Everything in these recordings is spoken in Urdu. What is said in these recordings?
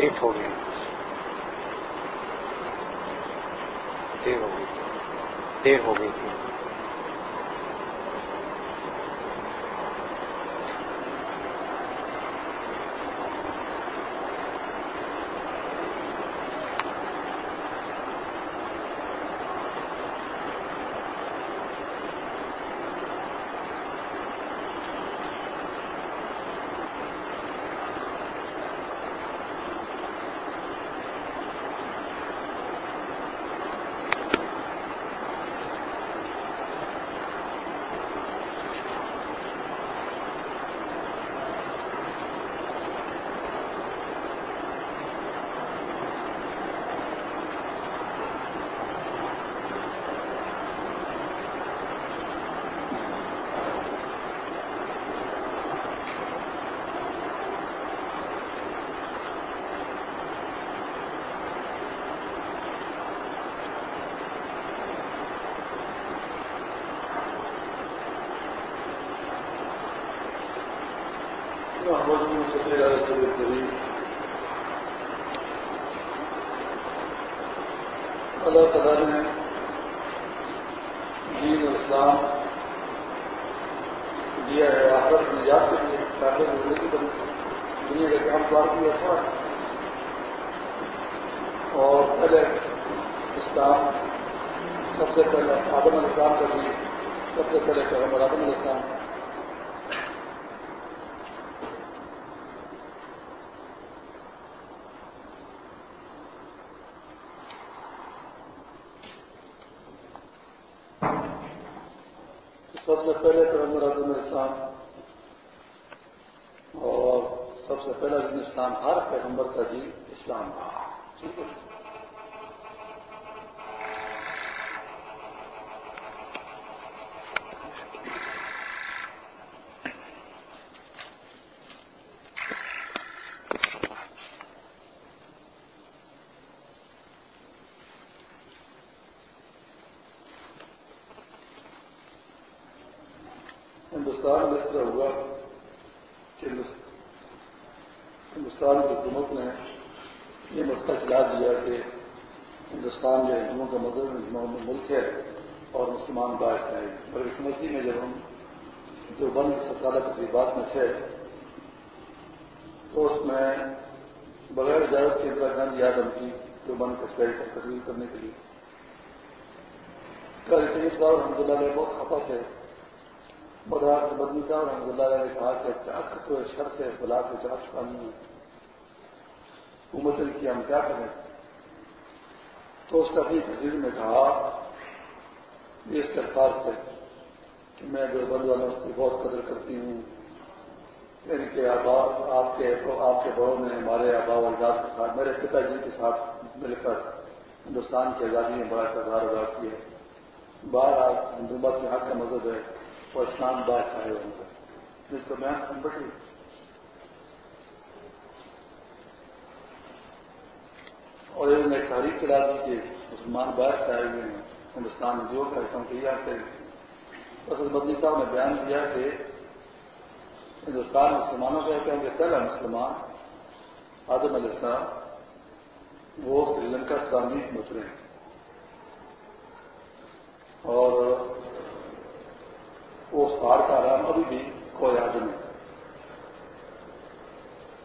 لیٹ ہو گئی دیر ہو گئی۔ دیر ہو گئی۔ تھی اللہ تعالیٰ نے دین اسلام دیا ہے آخر میں یاد کے لیے تاکہ زندگی بن دنیا کا کام بار کیا تھا اور پہلے اسلام سب سے پہلے آدم علیہ السلام کا بھی سب سے پہلے پیغمبر آدم علیہ السلام سب سے پہلے پیغمبر اعظم اسلام اور سب سے پہلا دن اسلام ہر پیغمبر کا جی اسلام تھا ہندوستان میں اس طرح ہوا کہ ہندوستان کی حکومت نے یہ مسئلہ چلا دیا کہ ہندوستان جو ہندوؤں کا مذہب ملک ہے اور مسلمان باعث ہے اور اس مسئلے میں جب ہم جو بند سرکار تقریبات میں تھے، تو اس میں بغیر اجازت کے اندرا گاندھی یادم کی جو بند کا پر تقریر کرنے کے لیے۔ کل صاحب رحمۃ اللہ علیہ بہت خفا تھے۔ بدار بدنی صاحب رحمۃ اللہ علیہ نے کہا کہ کیا کرتے ہوئے شر سے بلا سے جا چکانی ہے۔ حکومت کی ہم کیا کریں؟ تو اس کا اپنی تصویر میں کہا اس کے الفاظ تھے کہ میں جو بند والوں کی بہت قدر کرتی ہوں یعنی ان کے آبا آپ کے آپ کے بڑوں نے ہمارے آبا و اجداد کے ساتھ، میرے پتا جی کے ساتھ مل کر ہندوستان کی آزادی میں بڑا کردار ادا کیا باہر آپ ہندو مت میں حق کا مذہب ہے اور اسلام بادشاہ ہے ان کا۔ جس کو میں بٹی اور انہوں نے تاریخ چلا دی کہ مسلمان باہر سے آئے ہوئے ہیں۔ ہندوستان میں جو کرتا ہوں کہ یہ بس بدنی صاحب نے بیان کیا کہ ہندوستان مسلمانوں کا کہ پہلا مسلمان آدم علیہ السلام، وہ سری لنکا سلامی اترے ہیں۔ اور اس پہاڑ کا آرام ابھی بھی کوئی آدمی ہے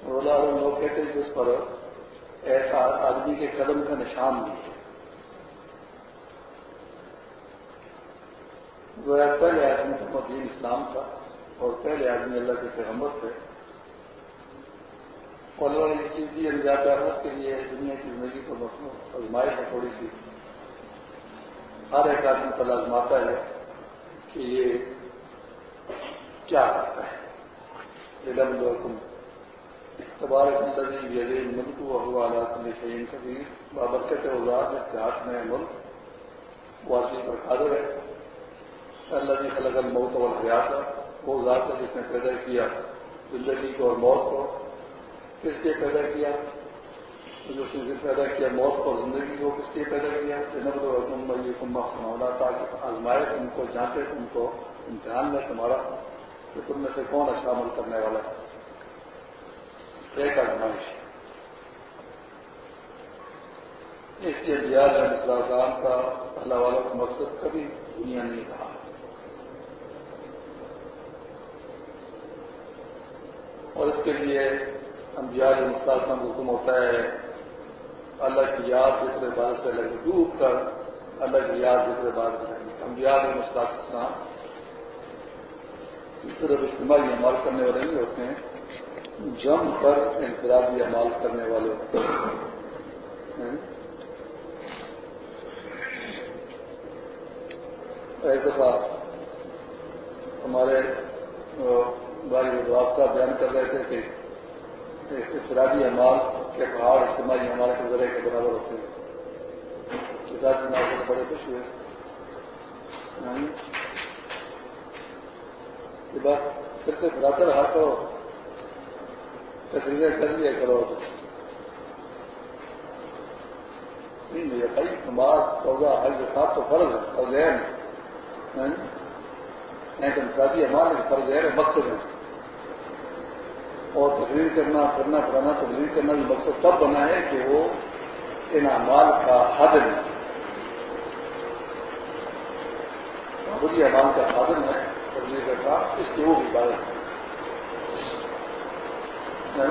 رولا لوگ کہتے ہیں کہ اس پر ایسا آدمی کے قدم کا نشان بھی ہے۔ وہ پہلے آدمی کا مدین اسلام تھا اور پہلے آدمی اللہ کے پیغمبر تھے۔ اور اللہ نے چیز دی انجات احمد کے لیے، دنیا کی زندگی کو آزمائش ہے تھوڑی سی۔ ہر ایک آدمی کو لازماتا ہے کہ یہ کیا کرتا ہے۔ علم لوکم۔ تبارک الذي بيده الملك وهو على كل شيء بابرکت اوزاد اس کے ہاتھ میں ملک واضح پر قادر ہے۔ اللہ نے خلق الموت والحیات وہ ذات ہے جس نے پیدا کیا زندگی کو اور موت کو۔ کس لیے پیدا کیا؟ جس نے پیدا کیا موت کو اور زندگی کو کس لیے پیدا کیا؟ جنب الحکم کم سماولا تاکہ آزمائے تم کو، جانتے تم کو، امتحان میں تمہارا، کہ تم میں سے کون اچھا عمل کرنے والا ہے۔ ایک آزمائش۔ اس لیے بہار ہے مسلام کا، اللہ والوں کا مقصد کبھی دنیا نہیں رہا۔ اور اس کے لیے ہم بہار مسلم کو حکم ہوتا ہے، اللہ کی یاد ذکر بات سے لگے ڈوب کر اللہ کی یاد ذکر بات کریں ہم بہار مسلاط اسلام صرف اجتماعی عمال کرنے والے نہیں ہوتے ہیں جم کر انفرادی عمال کرنے والے ہوتے ہیں۔ ہاں؟ ایک دفعہ ہمارے بھائی واسطہ بیان کر رہے تھے کہ انفرادی عمال کے پہاڑ اجتماعی عمال کے ذریعے کے برابر ہوتے ہیں۔ کسان بڑے خوش ہوئے۔ یعنی کہ بس پھر سے براتے رہا کرو تصویریں کر لیا کرو۔ نہیں میرے بھائی نماز پودا حج صاحب تو فرض ہے اور ذہن شادی ہمارے فرض ہے یعنی مقصد ہے اور تصویر کرنا کرنا پڑھانا تبدیل کرنا بھی مقصد تب بنا ہے کہ وہ ان امال کا حد ہے بری امال کا سادن ہے کرنے کا کام، اس کی وہ بھی ہے۔ جی۔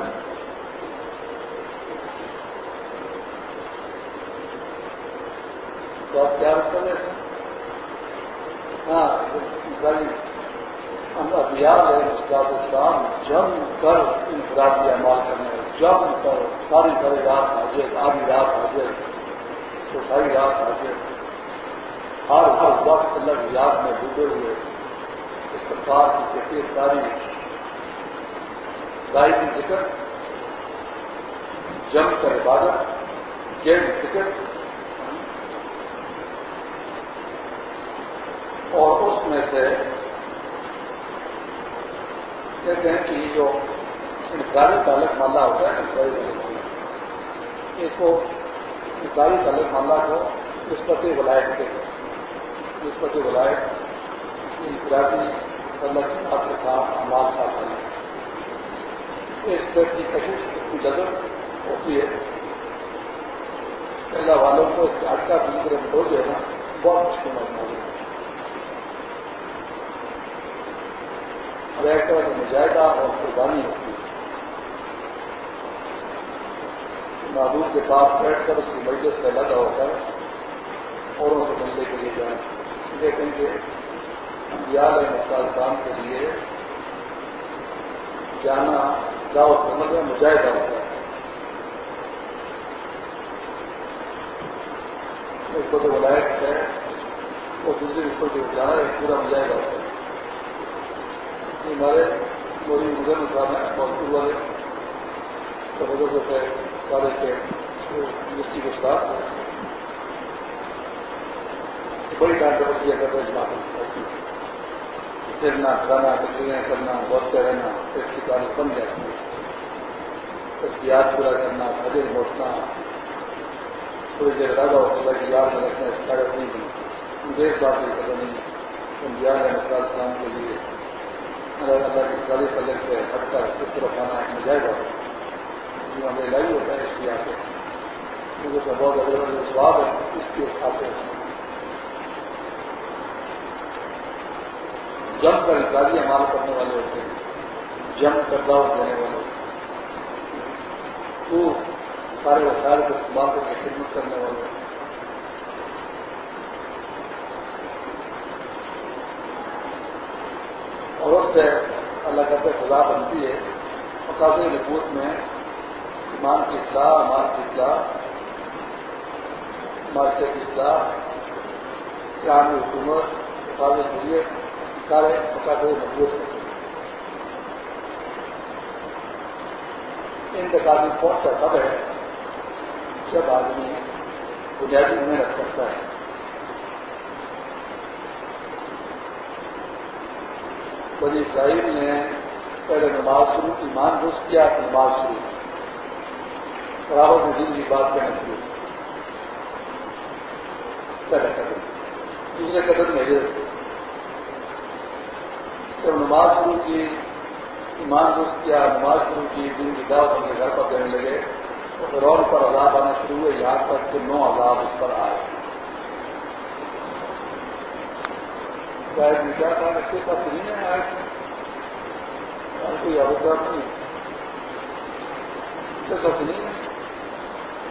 تو آپ کیا کر رہے تھے ہاں ہم ابیال ہے استاد اسلام جم کر انفرادی عمال کرنے جم کر ساری ساری رات حاضر آدھی رات حاضر تو ساری رات حاضر ہر ہر وقت اللہ یاد میں ڈوبے ہوئے۔ اس پرکار کی کیفیت داری گائے کی ذکر، جم کر عبادت، گیم ذکر۔ اور اس میں سے کہتے ہیں کہ یہ جو انفرادی تعلق مالا ہوتا ہے، انفرادی تعلق مالا۔ اس کو انفرادی تعلق مالا کو نسبت ولایت کے نسبت ولایت، انفرادی اللہ کی بات کے ساتھ امال کا کرنا اس طرح کی کشش اتنی قدر ہوتی ہے۔ اللہ والوں کو اس کے اٹکا دوسرے میں ہو جو ہے نا، بہت مشکل ہونا ہے۔ اور ایک طرح کی مجاہدہ اور قربانی ہوتی ہے۔ معبود کے پاس بیٹھ کر اس کی مجلس سے لگا ہو کر اوروں سے ملنے کے لیے جائیں۔ دیکھیں گے یاد ہے مستال کام کے لیے جانا گاؤں سمجھ میں مجاہدہ ہوتا ہے۔ اس کو جو ولایت ہے، وہ دوسرے اس کو جو جانا ہے پورا مجاہدہ ہوتا ہے۔ ہمارے موری مزن صاحب ہیں اور والے تو وجہ سے کالج کے یونیورسٹی کے ساتھ۔ بڑی ڈانٹ کیا کرتا ہے جماعت پھرنا کھانا تصویریں کرنا بہت رہنا، اس کی تعلق بن جاتی ہے۔ تجزیات پورا کرنا حجر موٹنا۔ تھوڑی دیر زیادہ ہو سکتا ہے کہ یاد میں رکھنا، اس کا نہیں بنی دیش بات یہ پتہ نہیں تم یاد ہے مثال اسلام کے لیے۔ اللہ اللہ کی چالیس الگ سے ہٹ کر اس طرف کس طرح کھانا ہے جائے گا۔ ہمیں لائی ہوتا ہے اس کی آتے مجھے تو بہت زیادہ سواب ہے اس کی کھاتے ہیں جم کر انفرادی عمال کرنے والے ہوتے ہیں۔ جم کر دعوت دینے والے ہوتے ہیں۔ تو سارے وسائل کو استعمال کر کے خدمت کرنے والے ہوتے ہیں۔ اور اس سے اللہ کا خدا بنتی ہے۔ مقابلے رپورٹ میں ایمان کی اصلاح امان کی اصلاح، معاشرے کی اصلاح اسلامی حکومت، حفاظت شریعت سارے مقابلے مضبوط ہو سکتے انتقامی فوج کا سب ہے جب آدمی بنیادی محنت کرتا ہے۔ بنی اسرائیل نے پہلے نماز شروع کی مان کیا نماز شروع کی۔ برابر میں دن کی بات کہنا شروع کی۔ پہلا قدم۔ دوسرے قدم میں ہجرت جب نماز شروع کی، ایمان دوست کیا، نماز شروع کی، دن کی دعوت اپنے گھر پر دینے لگے تو پھر اور پر عذاب آنا شروع ہوئے یہاں تک کہ نو عذاب اس پر آئے۔ شاید کیا تھا بچے کا سنی ہے، آئے کوئی آوزار نہیں۔ بچے کا سنی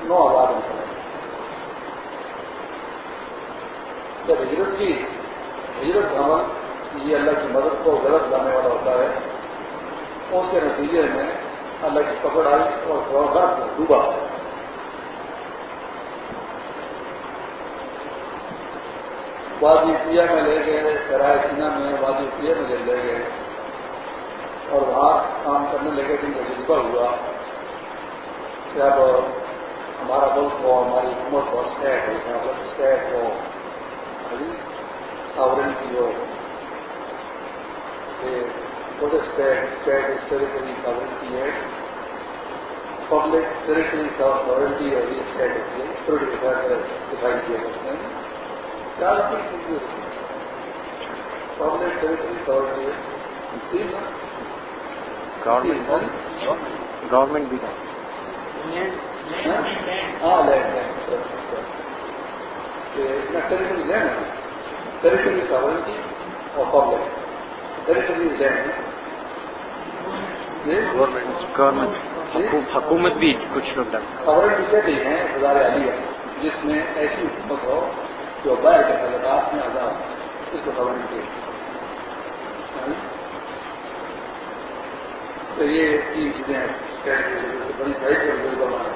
نو ہزار جب ہجرت کی، ہجرت عمل، یہ اللہ کی مدد کو غلط لانے والا ہوتا ہے۔ اس کے نتیجے میں اللہ کی پکڑ آئی اور تھوڑا سا ڈوبا۔ وادی پیا میں لے گئے کرائے سینا میں وادی پیا میں لے گئے اور وہاں کام کرنے لگے، جن کا تجربہ ہوا کہ اب ہمارا ملک ہو ہماری حکومت ہو اسٹیٹ ہو اسٹیٹ ہو ساورنٹی ہو what is state? State is territory sovereignty act. Public territory sovereignty or یہ state ہوتی ہے دکھائی کیا کرتے ہیں چار تین چیزیں تین گورنمنٹ بھی ہاں لینڈ لینڈ ٹریٹری لینڈ ہے۔ ٹریٹری اور پبلک ٹریٹری لینڈ ہے گورنمنٹ حکومت بھی کچھ لوگ ڈالتے ٹیچر بھی ہیں ہزار عالیہ جس میں ایسی حکومت ہو جو باہر کے تعلقات میں آزاد اس کو خبریں کی تو یہ تین چیزیں بڑی صحیح پر ضرور بنا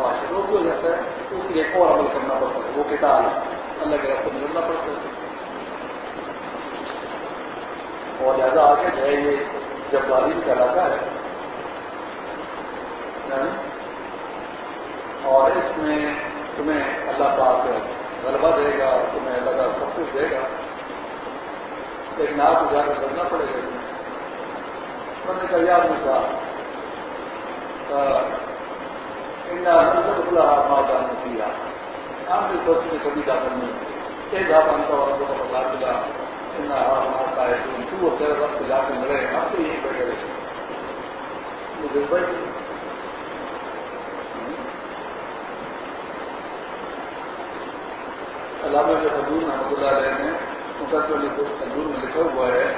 معاشروں کو جاتا ہے، اس لیے ایک اور عمل کرنا پڑتا ہے۔ وہ کتاب اللہ کے راستے میں لڑنا پڑتا ہے۔ اور لہٰذا آگے جو ہے، یہ جب تعلیم کا علاقہ ہے یعنی، اور اس میں تمہیں اللہ پاک غلبہ دے گا تمہیں اللہ کا سب کچھ دے گا۔ لیکن آپ کو جا کر کرنا پڑے گا میں نے کہا یار مسا کھلا ماں جانا کیا آپ بھی دوست میں کبھی داخل نہیں ہوتی ایک آپ انتا والوں کو پتا چلا۔ ہوتا ہے تو وہ تیرے وقت جا کے لڑے ہم تو یہی بیٹھے مجھے بیٹھ علامہ کے حضور محمد اللہ علیہ نے مقدم حضور میں لکھا ہوا ہے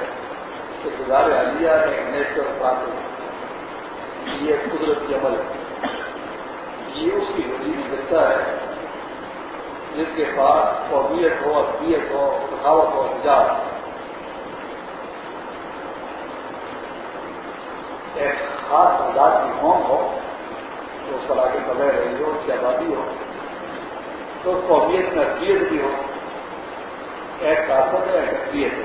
کہ گزار عالیہ ایک نیشنل پراسس یہ قدرتی عمل ہے۔ یہ اس کی ہولی میں ہے جس کے پاس قومیت ہو اصلیت ہو، سخاوت ہو حجاب ایک خاص آزاد کی قوم ہو تو اس پر آگے بغیر رہی ہو اس کی آبادی ہو۔ تو قومیت میں اصلیت بھی ہو ایک طاقت ہے، ایک اصلیت ہے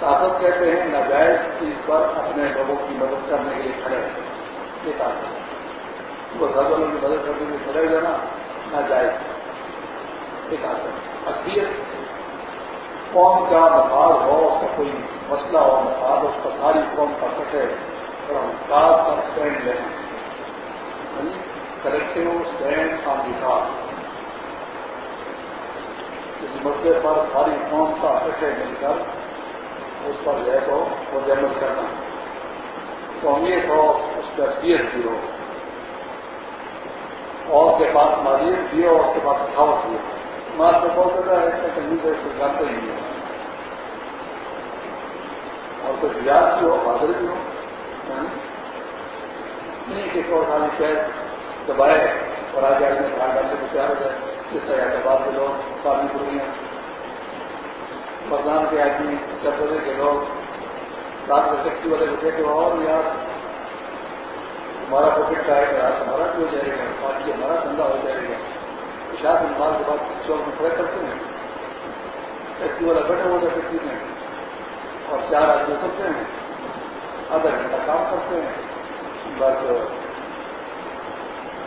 طاقت کہتے ہیں، ناجائز چیز پر اپنے لوگوں کی مدد کرنے کے لیے کھڑے ہیں یہ طاقت ہے۔ وہ گھر والوں کی مدد کرنے کے لیے کھڑے ہوئے نا ناجائز۔ یہ طاقت اصلیت قوم کا مفاد ہو، اس کا کوئی مسئلہ ہو، مفاد اس کا ساری قوم کا کٹے اور ہم کا اسٹینڈ لیں کلیکٹو اسٹینڈ آن دکھا کسی مسئلے پر ساری قوم کا اکٹھے مل کر اس پر جو ہے تو کرنا قومیت ہو اس پہ اصلیت بھی ہو اور اس کے پاس مالیت بھی ہو اور اس کے پاس اٹھاوت بھی ہو مار تو بہت زیادہ ہے کہیں سے جانتے ہی نہیں اور کچھ یاد بھی ہو بہادر بھی یعنی۔ ہو نہیں کہ اور خالی شہر دبائے اور آگے آگے دھیان ڈالنے کو تیار ہو جائے، جس طرح حیدرآباد کے لوگ پانی پوریاں مردان کے آدمی چپرے کے لوگ، رات میں ٹیکسی والے کو کہتے اور یار ہمارا پاکٹ کا ہے کہ رات ہمارا بھی ہو جائے گا پانی ہمارا دھندا ہو جائے گا۔ شاید نماز کے بعد چوک میں کھڑے کرتے ہیں۔ ٹیکسی والا بیٹھا ہوا ٹیکسی میں۔ اور چار آدمی سکتے ہیں۔ آدھا گھنٹہ کام کرتے ہیں۔ بس۔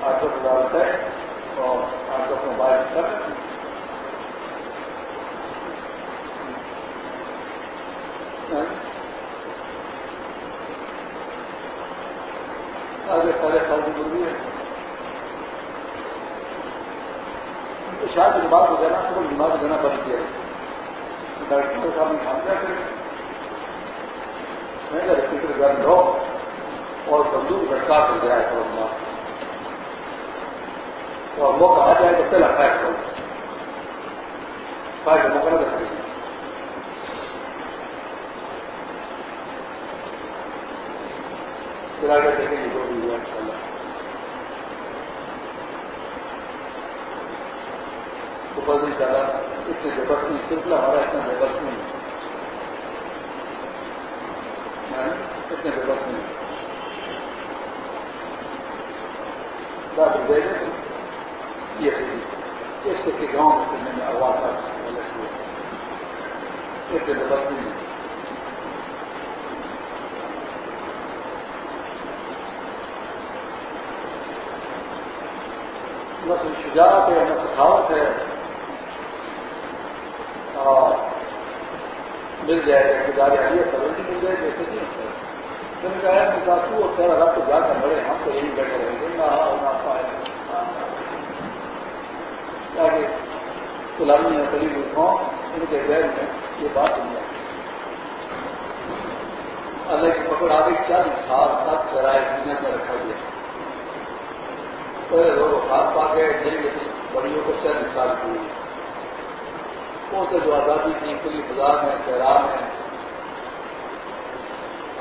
آٹھ دس ہزار روپئے اور آٹھ دس موبائل کر ہاں۔ آگے سارے سال کی ضروری ہے شاید نماز ہو جانا صبح نماز دینا بند کیا ڈاکٹر صاحب نے کام کیا کریں میں کہ فکر گھر لو اور بندوق لٹکا کر جائے تو اور موقع آ جائے تو پہلا فائر کرو فائر موقع نہ پھر آگے دیکھیں گے جو بھی ہوا ان شاء اللہ زیادہ اتنے بس نہیں سلسلہ ہمارا اتنا بے بس نہیں اتنے بے بس نہیں بات دے دیں اس کے گاؤں میں چلنے میں آواز آ اتنے بے بس نہیں نہ شجاعت ہے نہ سخاوت ہے اور مل جائے گا اقتدار آئیے سروٹی مل جائے جیسے نہیں ہوتا میں نے کہا مسافر اور خیر اگر تو جا کر لڑے ہم تو یہی بیٹھے رہیں گے نہ ہونا پائے تاکہ غلامی یا قریب ملکوں ان کے غیر میں یہ بات نہیں ہے۔ اللہ کی پکڑ آگے چند سال تک شرائط دنیا میں رکھا گیا۔ پہلے لوگ ہاتھ پا گئے جن بڑیوں کو چند سال کی وہ سے جو آزادی کی پوری بازار میں، شہران میں،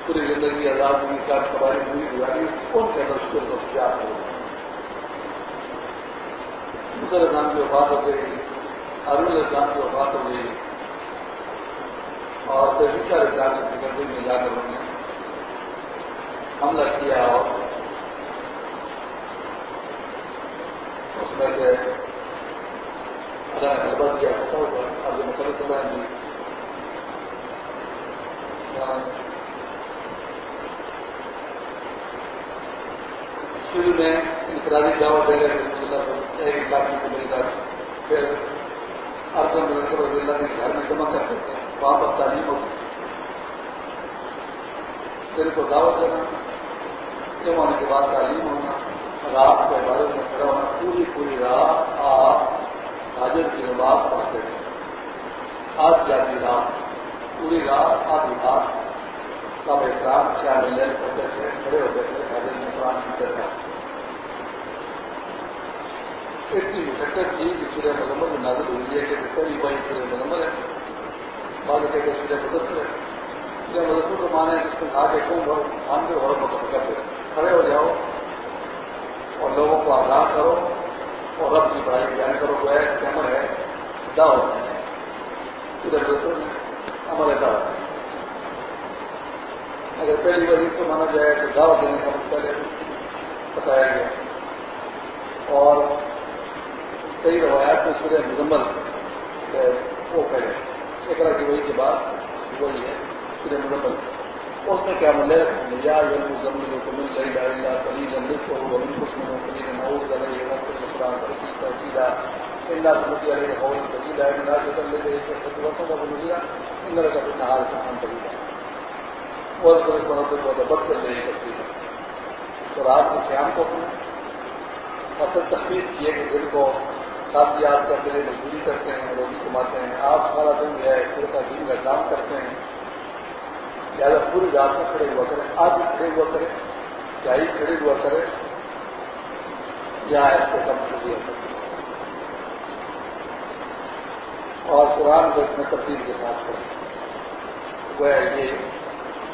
پوری زندگی آزاد ہوئی کا قبائل پوری گزاری ان کے اندر اس کو پیار ہو۔ دوسرے اسلام کی وفات ہو گئی، ارون اسلام کی وفات ہو گئی۔ اور پھر وشال اسلام کی سیکرٹری میں جا کر انہوں نے حملہ کیا اور اس میں سے اللہ نے خبر دیا اب یہ مختلف اللہ جی شروع میں انفرادی دعوت دے رہے اللہ ایک لاکھ سے مل کر پھر ارجن مل کر اللہ کے گھر میں جمع کرتے تھے وہاں پر تعلیم ہوتی پھر کو دعوت دینا، جمع ہونے کے بعد تعلیم ہونا، رات کے بارے میں کھڑا ہونا، پوری پوری رات آپ حاضر کی نماز پڑھتے تھے آج جاتی رات، پوری رات آدھی رات سب احترام کیا ملے ہوتے تھے کھڑے ہوتے تھے حاضر میں قرآن کی طرح اتنی مشقت کی کہ سورہ مذمت میں نازل ہوئی ہے کہ پہلی بھائی سورہ مذمت ہے بعد کہتے سورہ مدثر ہے سورہ مدثر کو مانے جس میں کہا کہ کیوں مان کے غور مطلب کرتے کھڑے ہو جاؤ اور لوگوں کو آگاہ کرو اور رب کی پڑھائی بیان کرو وہ ایک عمل ہے دعوت ہے سورہ مدثر میں عمل ہے اگر پہلی بار اس کو مانا جائے تو دعوت دینے کا پہلے بتایا گیا اور کئی روایات میں سورہ مزمل وہ پہلے ایک کی وہی کے بعد وہی ہے، سورہ مزمل۔ اس میں کیا ملے؟ یا مزمل کو مل لا اللہ کلی جنگل کو وہی کچھ میں کلی نے نور ڈالے ترقی، ترقیدہ۔ اللہ علیہ قول اللہ کا بنیا ان کا سامان طریقہ اور کو بہت بد کر رہی کرتی ہے تو رات کے قیام کو اپنا اصل تخلیق کیے کہ دل کو ساتھ یاد کرتے ہیں مزدوری کرتے ہیں، روزی کماتے ہیں۔ آپ سارا دن جو ہے پورے کا دن کا کام کرتے ہیں۔ لہٰذا پوری رات میں کھڑے ہوا کریں آپ بھی کھڑے ہوا کریں، یا کھڑے ہوا کریں، یا اس سے کم کھڑی ہو سکتے اور قرآن کو اس میں تبدیل کے ساتھ پڑھیں۔ وہ ہے یہ،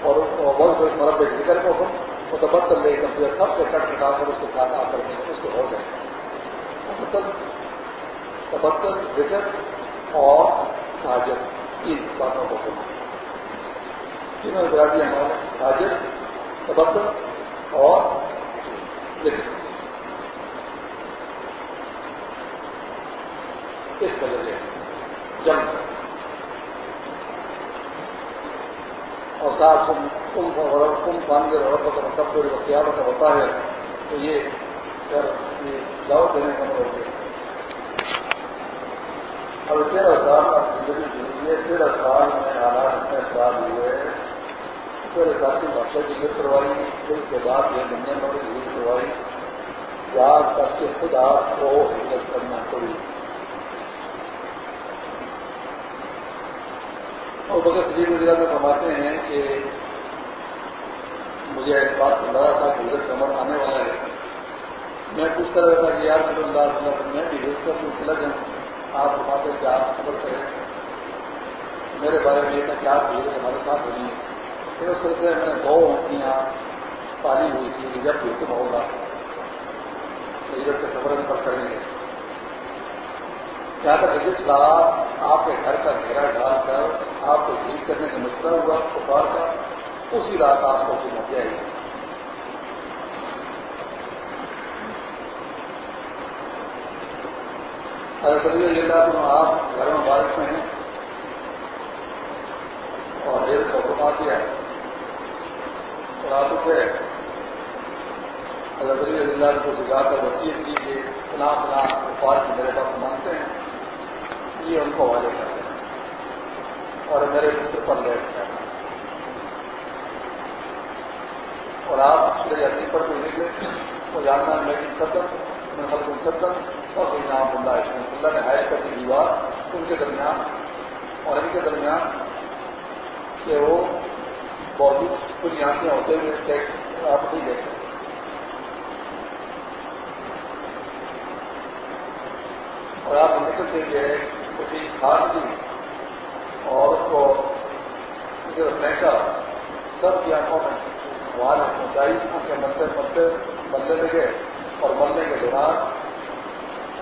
اور بہت مرب ذکر کو ہم متبدل لے کمپیوٹر سب سے کٹ کٹا کر اس کے ساتھ آ کر اس کو ہو جائے۔ مطلب تبدل ذکر اور حاجر تین باتوں کو کرنا تینوں برادری ہمارے حاجر تبدل اور ذکر اس وجہ سے جنگ اور ساتھ کم کم پاندر اور کب کوئی وقت ہوتا ہے۔ تو یہ دعوت دینے کا مطلب ہے۔ اور تیرہ سال آپ زندگی جی ہے تیرہ سال میں حالات اتنے خراب ہوئے، پھر ساتھی بادشاہ کی گر کروائی، پھر اس کے بعد یہ دنیا میں بھی گر کروائی۔ یاد تک کے خود آپ کو ہجرت کرنا پڑی اور بغیر سجیب وزیرہ میں فرماتے ہیں کہ مجھے اس بات سے لگا تھا کہ ادھر کمر آنے والا ہے۔ میں پوچھتا رہتا کہ یار مجھے اللہ میں بھی دیکھ کر چلا جاؤں آپ بتاتے کہ آپ خبر کریں۔ میرے بارے میں یہ تھا کہ آپ بھیڑ ہمارے ساتھ ہوئی پھر اس سلسلے میں نے بہو اپنی یہاں پالی ہوئی تھی، کہ جب بھی ہوگا ادھر سے خبر پر کریں گے۔ کیا تک جس رات آپ کے گھر کا گھیرا ڈال کر آپ کو جیت کرنے کا مسئلہ ہوا، پکار کا اسی رات آپ کو سنا جائے گی حضرت علی اللہ تو آپ گھر میں بارش میں ہیں اور ڈیڑھ سو گما دیا اور آپ اٹھے حضرت علی اللہ کو جگا کر وسیع کی کہ فلاں فلاں پارک میرے پاس مانگتے ہیں۔ یہ ان کو والے کرتے ہیں۔ اور میرے بستر پر لیٹ گیا اور آپ میرے اصلی پر کوئی نکلے وہ جاننا میری سطح میں خلق سطح اور کوئی نام اللہ اس اللہ نے ہائر کر دی دیوار ان کے درمیان اور ان کے درمیان کہ وہ بہت کچھ یہاں سے ہوتے ہوئے ٹیکس آپ نہیں دیکھ سکتے۔ اور آپ نکلتے ہوئے کچھ کھاد دی اور اس کو جو پھینکا سب کی آنکھوں میں وہاں پہنچائی آنکھیں ملتے ملتے ملنے لگے اور ملنے کے دوران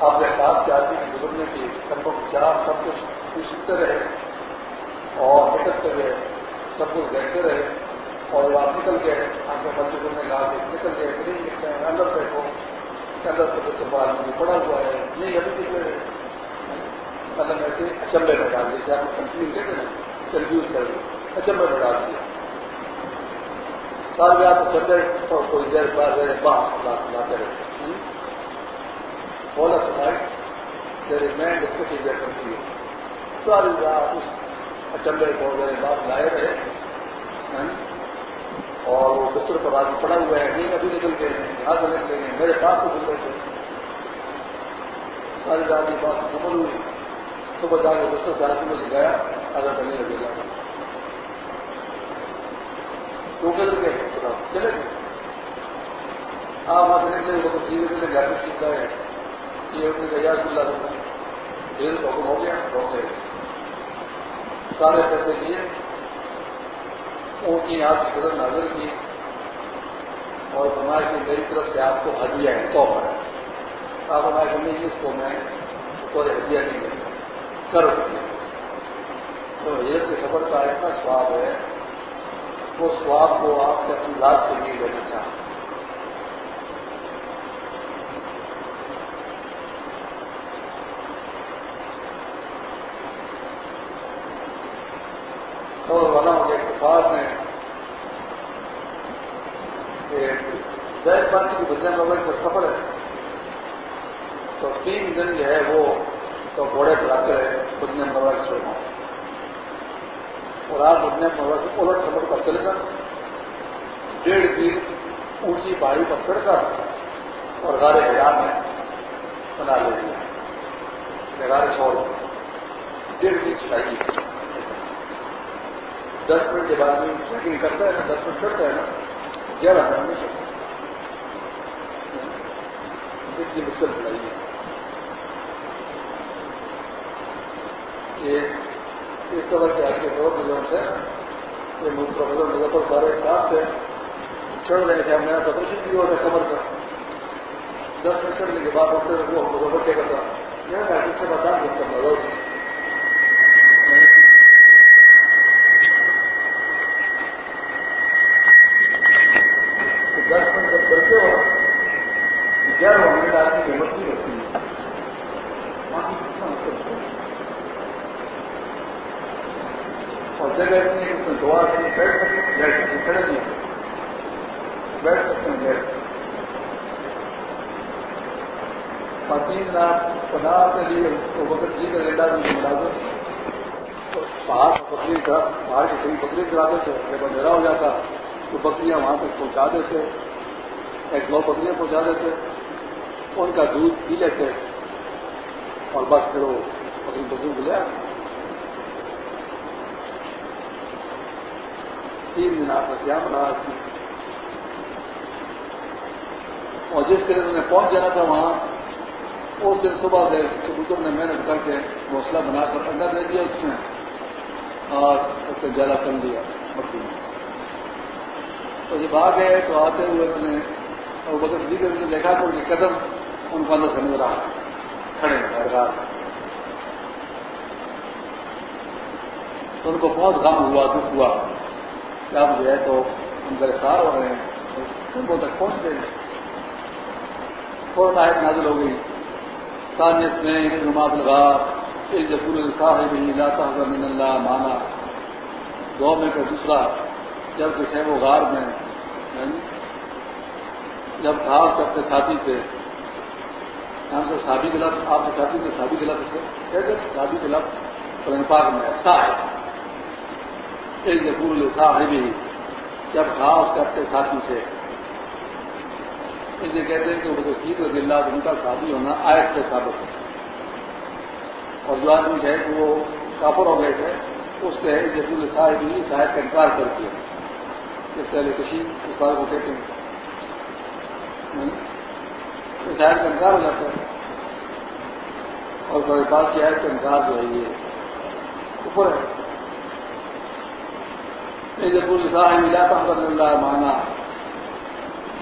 آپ کے پاس کے آدمی کی گزرنے کی سب چار سب کچھ سنتے رہے اور نکلتے رہے، سب کچھ دیکھتے رہے اور جب آپ نکل گئے آپ کے بچے گزرنے کا نکل گئے، نہیں نکلتے ہیں، اندر دیکھو، اندر سے بچے بعد میں پڑا ہوا ہے، نہیں، ابھی نکلے رہے مطلب ایسے اچمبے میں ڈال دیے آپ کنفیوز لیتے نا، کنفیوز کر دیں اچمبے میں ڈال دیا۔ سارے آپ چندے اور کوئی دیر بعد باہر لاتے رہتے بولا سنائی میرے مین ڈسکٹی دیا کرتی ہے ساری رات اس اچمبے کو میرے باپ لائے رہے اور وہ بستر پر آج پڑا ہوا ہے نہیں ابھی نکل گئے ہیں یہاں سے نکلے ہیں میرے پاس سے گزرے تھے ساری رات کی بات مکمل ہوئی صبح جا کے بستر سے آدمی میں گیا اگر بنے لگے گا تو گزر گئے چلے گئے آپ وہاں سے نکلے وہ تو سیدھے نکلے گھر میں سیکھ گئے یہ ان کے گیا اللہ دل کو حکم ہو گیا ہو سارے پیسے لیے ان کی آپ کی قدر نازل کی اور فرمایا کہ میری طرف سے آپ کو ہدیہ ہے تو پر آپ فرمایا کہ نہیں، اس کو میں تو ہدیہ نہیں دیں کر تو یہ کے سفر کا اتنا سواب ہے، وہ سواب کو آپ کے اپنی ذات کے لیے دینا چاہتے والا ہو گیا اتفاق میں زید پارٹی کی دنیا میں کا سفر ہے۔ تو تین دن جو ہے وہ تو گھوڑے چلاتے رہے دنیا میں چھوڑنا اور آپ دنیا میں سے الٹ سفر پر چل کر ڈیڑھ میل اونچی پہاڑی پر چڑھ کر اور گارے حیران میں بنا لے لیا۔ گارے چھوڑ ڈیڑھ میل چلائی دس منٹ کے بعد میں چیکنگ کرتا ہے نا دس منٹ کرتا ہے نا۔ گیارہ منٹ نہیں کرتا اتنی مشکل پڑائی ہے۔ اس طرح کے آج کے دور میں جو ہے یہ پروفیسر مظفر سارے ساتھ سے چڑھ رہے تھے میرا سپریشن بھی ہوا تھا کمر کا۔ دس منٹ چڑھنے کے بعد ہوتے وہ مظفر کیا کرتا میں اس سے بتا دیں کرنا گیارہ منٹ آدمی کی ہمت نہیں رکھتی ہے اور جگہ اتنی ہے اس میں دعا سے بیٹھ سکتے بیٹھ سکتے کھڑے نہیں بیٹھ سکتے ہیں بیٹھ اور تین لاکھ پناہ کے لیے وقت جی کا گنڈا بھی ملازم پہاڑ بکری کا پہاڑ کی صحیح بکری چلاتے تھے جب اندھیرا ہو جاتا، تو بکریاں وہاں تک پہنچا دیتے۔ ایک دو بکریاں پہنچا دیتے۔ ان کا دودھ پی لیتے۔ اور بس پھر وہ اپنی بزرگ لے تین دن آپ کا کیا بنا اور جس کے لیے پہنچ جانا تھا وہاں اس دن صبح سے کبوتر نے محنت کر کے گھونسلہ بنا کر انڈا دے دیا اس نے اور اس سے جلا کر دیا بکری میں۔ تو جب آ گئے تو آتے ہوئے انہوں نے اور بکر دیگر نے دیکھا تو ان کے قدم ان کو اندر سے نظر آ کھڑے ہیں تو ان کو بہت غم ہوا، دکھ ہوا کہ اب جو ہے تو ہم گرفتار ہو رہے ہیں ان کو تک پہنچ گئے۔ فوراً آیت نازل ہو گئی۔ سانس میں نماز لگا ایک جفور صاحب نہیں لاتا من اللہ مانا دو میں کا دوسرا، جبکہ ہے وہ غار میں یعنی جب کھا اپنے ساتھی سے ہم سے شادی کے لفظ آپ کے ساتھی سے شادی کے لفظ کہتے شادی کے لفظ قرآن پاک میں صاحب۔ ایک جفور صاحب ہی، جب کھا اس کے اپنے ساتھی سے اس لیے کہتے ہیں کہ وہ تصدیق رضی اللہ ان کا شادی ہونا آیت سے ثابت ہے۔ اور جو آدمی ہے کہ وہ کافر ہو گئے تھے، اس کے جب صاحب ہی شاید کا انکار کر دیا۔ اس پہلے کسی اس بار کو کہتے ہیں۔ شاید کا انکار ہو جاتا ہے۔ اور کوئی بات کی آیت کا انکار جو ہے یہ اوپر ہے۔ جب صاحب علاقہ اللہ مانا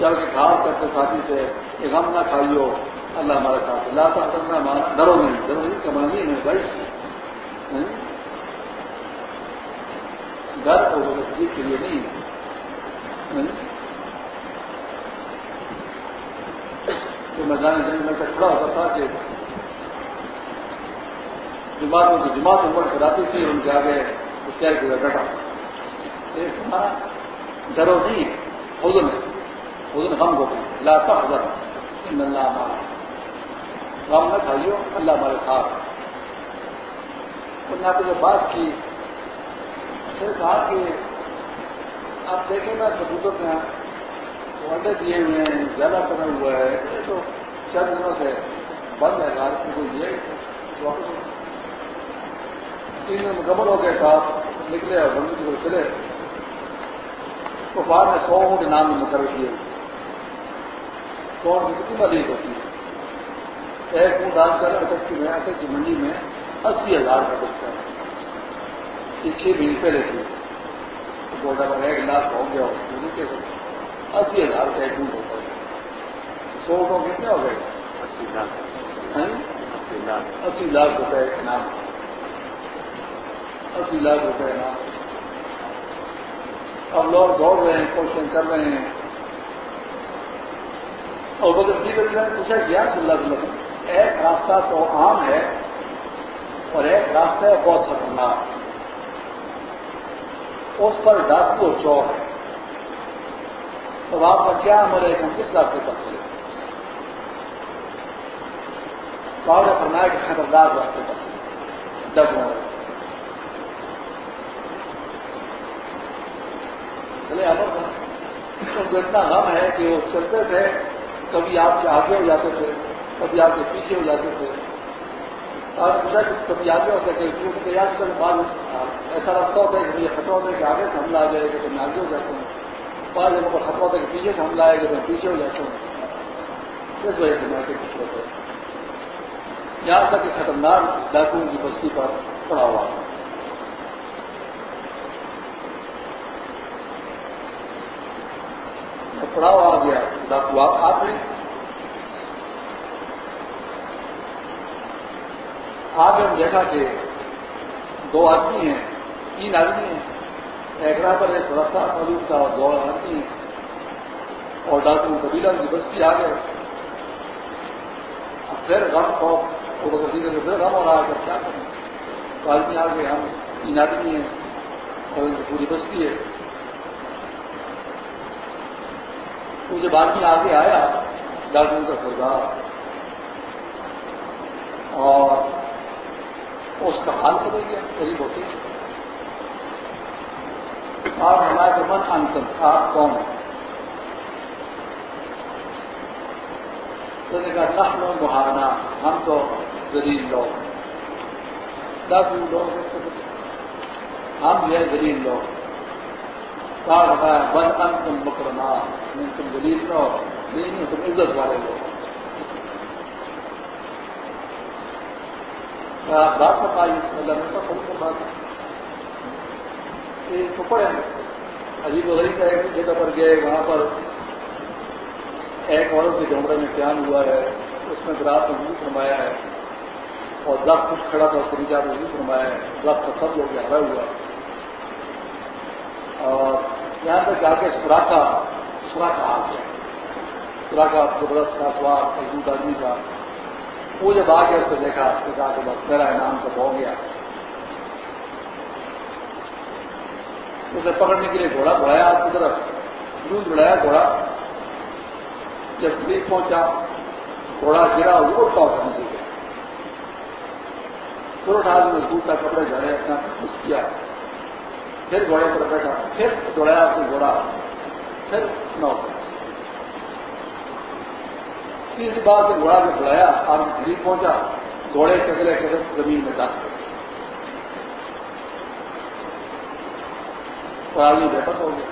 جبکہ کھاؤ کرتے ساتھی سے کہ غم نہ کھائیو، اللہ ہمارے ساتھ اللہ تعالیٰ کرنا ڈرو نہیں ڈرو نہیں کمانی ہے، بھائی۔ ڈر اور تصدیق کے لیے نہیں تو میں جانے جانے میں سے کھڑا ہوتا تھا کہ جماعت میں جماعت عمر کراتی تھی، ان کے آگے کیا بیٹھا ڈرو نہیں حضر میں حضر غم کو لا تحضر ان اللہ ہمارا غم نہ کھائیو، اللہ ہمارے ساتھ انہوں نے آپ نے بات کی، پھر کہا کہ آپ دیکھیں نا، کبوتر میں ہاں انڈے دیے ہوئے ہیں، زیادہ کرا ہوا ہے، یہ تو چند دنوں سے بند ہے گھر کو کوئی دیا واپس۔ تین دن مکمل ہو گئے صاحب، نکلے اور بندی کی چلے۔ تو بعد میں سو کے نام میں مقرر کیے۔ سو کتنی مریض ہوتی ہے۔ ایک منہ ڈال کر اٹک کی میں اٹک کی منڈی میں اسی ہزار کا بچتا ہے یہ چھ مہینے پہلے تھی۔ بورڈر پر ایک لاکھ ہو گیا اسی ہزار کا ایک منہ ہوتا ہے۔ سو کو کتنے ہو گئے؟ اسی لاکھ۔ اسی لاکھ۔ روپئے انعام۔ اسی لاکھ روپئے انعام۔ اب لوگ دوڑ رہے ہیں کوشچن کر رہے ہیں۔ اور وہ جب نے پوچھا کیا صلی اللہ علیہ وسلم، ایک راستہ تو عام ہے اور ایک راستہ ہے بہت خطرناک اس پر ڈاکو چوک ہے۔ تو آپ کا کیا عمل ہے؟ کہ ہم کس راستے پر چلے تو نے فرمایا کہ خطرناک راستے پر چلے ڈب چلے امر ان کو اتنا غم ہے کہ وہ چلتے تھے۔ کبھی آپ کے آگے ہو جاتے تھے، کبھی آپ کے پیچھے ہو جاتے تھے۔ آج پوچھا کہ کبھی آگے ہوتا ہے کہ یاد کر بعض ایسا راستہ ہوتا ہے کہ خطرہ ہوتا ہے کہ آگے سے حملہ آ جائے گا تو میں آگے ہو جاتا ہوں۔ بعض جگہوں پر خطرہ ہوتا ہے کہ پیچھے سے حملہ آئے گا تو میں پیچھے ہو جاتا ہوں۔ اس وجہ سے میں آگے پیچھے ہوتا ہے۔ یہاں تک کہ خطرناک ڈاکوؤں کی بستی پر پڑا ہوا۔ ہے پڑاؤ آ گیا۔ ڈاکو آپ نے آگے ہم دیکھا کہ دو آدمی ہیں، تین آدمی ہیں۔ ایک راہ پر ایک رستہ موجود تھا اور دو آدمی ہیں۔ اور ڈاکو قبیلہ کی بستی آ گئے۔ پھر غم کو پھر غم ہو رہا ہے کیا کریں؟ تو آدمی آ گئے ہم تین آدمی ہیں۔ اور ان کی پوری بستی ہے۔ تو جب آدمی آگے آیا ڈاکٹر کا سردار اور اس کا حال بدل گیا قریب ہوتے اور ہمارے من انکل آپ کون ہے تو نے کہا نخل ہم تو غریب لوگ۔ ڈاکٹر لوگ ہم جو ہے غریب لوگ۔ کہا بتایا بل انتم مکرما یعنی تم دلیل لو نہیں تم عزت والے لوگ آپ بات بتا اللہ میں تو بات یہ تو پڑے عجیب و غریب کا ایک جگہ پر گئے، وہاں پر ایک عورت کے جمرے میں قیام ہوا ہے، اس میں برات میں فرمایا ہے۔ اور دس کچھ کھڑا تھا، اس کو نیچا میں فرمایا ہے۔ دس سب لوگ ہرا ہوا۔ اور یہاں تک جا کے سوراخا سوراخا آ گیا سوراخا زبردست کا سوار مضبوط آدمی کا وہ جب آ گیا اس کو دیکھا تو کہا کہ بس میرا انعام تو ہو گیا۔ اسے پکڑنے کے لیے گھوڑا بڑھایا آپ کی طرف۔ دودھ بڑھایا گھوڑا۔ جب قریب پہنچا، گھوڑا گرا وہ اٹھا اٹھا گیا۔ پھر اٹھا کے مضبوط کا کپڑے جھاڑے اپنا کچھ کیا۔ پھر گھوڑے پر بیٹھا، پھر دوڑایا اسے گھوڑا، پھر نو تیسری بار سے گھوڑا میں بڑھایا آپ قریب پہنچا، گھوڑے چکرے قدم زمین میں داخل تو آدمی ہو گیا۔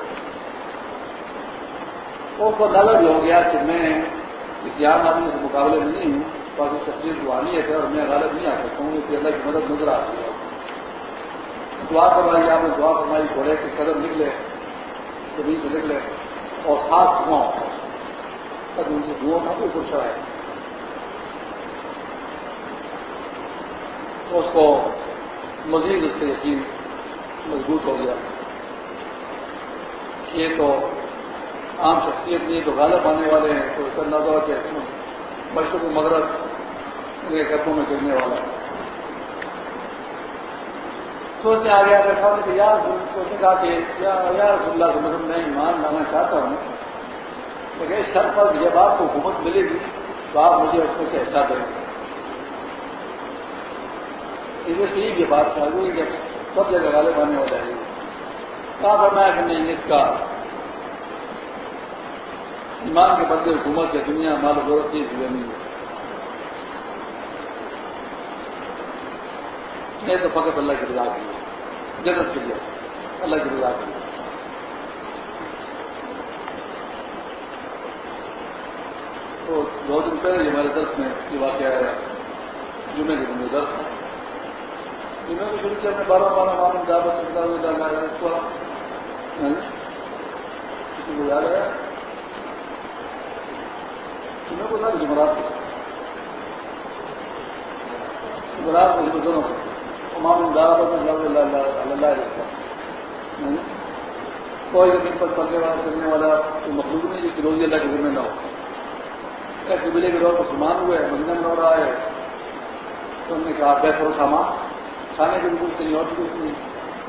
اس کو اندازہ بھی ہو گیا کہ میں کسی عام آدمی کے مقابلے میں نہیں ہوں باقی شخصیت روحانی ہے اور میں غالب نہیں آ سکتا ہوں کہ اللہ کی مدد نظر آتی ہے۔ دعا کروائی آپ نے دعا فرمائی، گھوڑے کے قدم نکلے زمین سے نکلے، اور ساتھ دھواں تب ان کی دھواں کا بھی کچھ ہے اس کو مزید اس سے یقین مضبوط ہو گیا یہ تو عام شخصیت نہیں تو غالب آنے والے ہیں، تو اس اندازہ کے بچوں کو مغرب گھروں میں گرنے والا ہے۔ سوچنے آ گیا بیٹھا کہ یار سوچنے کہا کہ یار رسول اللہ وسلم، میں ایمان لانا چاہتا ہوں۔ لیکن اس پر جب آپ کو حکومت ملے گی، تو آپ مجھے اس میں سے حصہ دیں گے یہ بات کر گئی جب سب جگہ غالب آنے والا ہے۔ کہا فرمایا کہ نہیں، اس کا ایمان کے بدلے حکومت یا دنیا مال و غورت کی ہوئے نہیں تو فقط اللہ کی رضا کی جنت کے لیے، اللہ کی رضا کی تو دو دن پہلے ہمارے درس میں یہ واقعہ آیا جمعے کے دن میں درس تھا۔ جمعے کو شروع کیا، میں بارہ بارہ معلوم دعوت اس کو کسی کو یاد آیا؟ تمہیں کو سر جمعرات کو جمعرات کو دونوں کو امام دعوت اللہ اللہ کوئی زمین پر پڑنے والا چلنے والا کوئی مخلوق نہیں جس کی روزی اللہ کے ذمہ نہ ہو۔ ایک قبیلے کے دور پر سلمان ہوئے مندر میں ہو رہا ہے۔ تو انہوں نے کہا بیس اور سامان۔ کھانے کے بالکل کہیں اور چیز نہیں۔